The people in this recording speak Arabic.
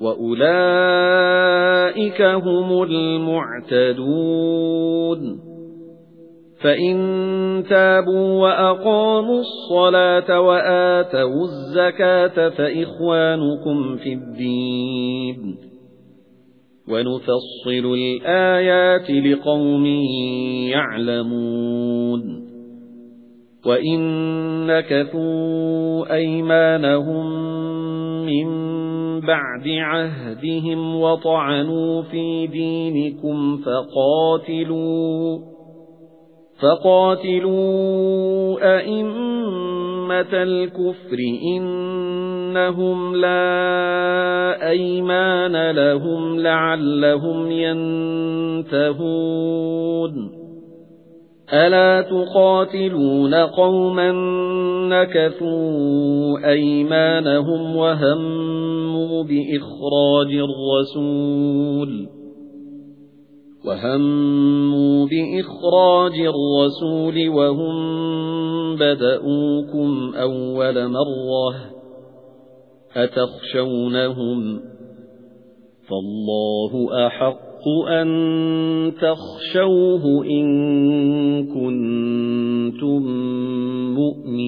وَأُولَئِكَ هُمُ الْمُعْتَدُونَ فَإِن تَابُوا وَأَقَامُوا الصَّلَاةَ وَآتَوُا الزَّكَاةَ فَإِخْوَانُكُمْ فِي الدِّينِ وَنُفَصِّلُ الْآيَاتِ لِقَوْمٍ يَعْلَمُونَ وَإِن نَّكَثُوا أَيْمَانَهُم مِّن بَعْدِ عَهْدِهِمْ وَطَعَنُوا فِي دِينِكُمْ فَقَاتِلُوا فَقَاتِلُوا أَئِمَّةَ الْكُفْرِ إِنَّهُمْ لَا أَيْمَانَ لَهُمْ لَعَلَّهُمْ يَنْتَهُونَ. أَلَا تُقَاتِلُونَ قَوْمًا نَكَثُوا أَيْمَانَهُمْ بِإِخْرَاجِ الرَّسُولِ وَهَمُّوا بِإِخْرَاجِ الرَّسُولِ وَهُمْ بَدَؤُوكُمْ أَوَّلَ مَرَّةٍ أَتَخْشَوْنَهُمْ فَاللَّهُ أَحَقُّ أَن تَخْشَوْهُ إِن كُنتُم مُّؤْمِنِينَ